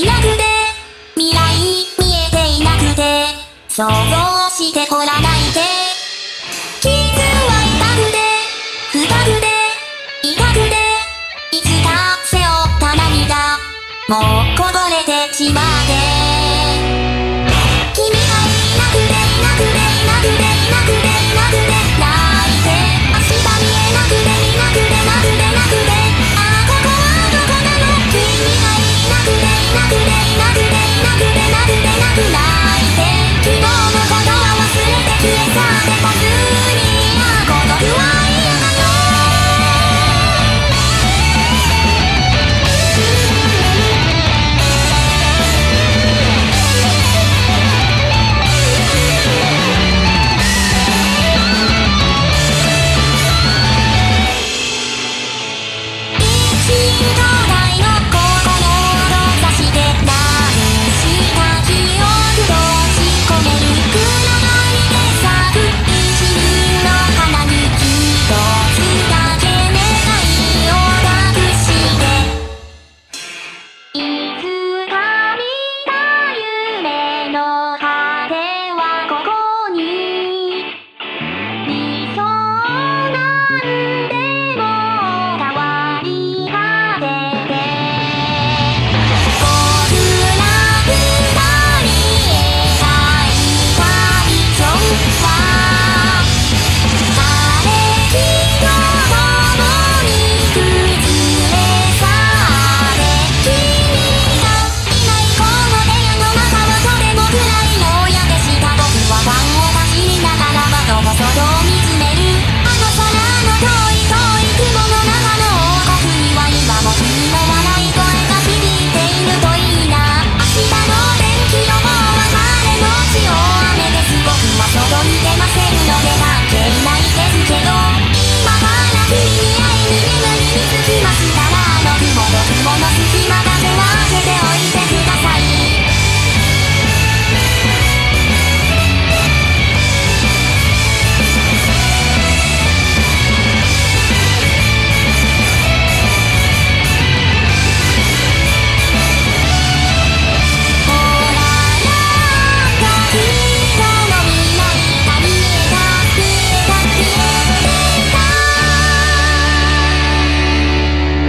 いなくて未来見えていなくて想像してこらないで。傷は痛くて深くて痛くていつか背負った涙。もうこぼれてしまって。きましたら飲み物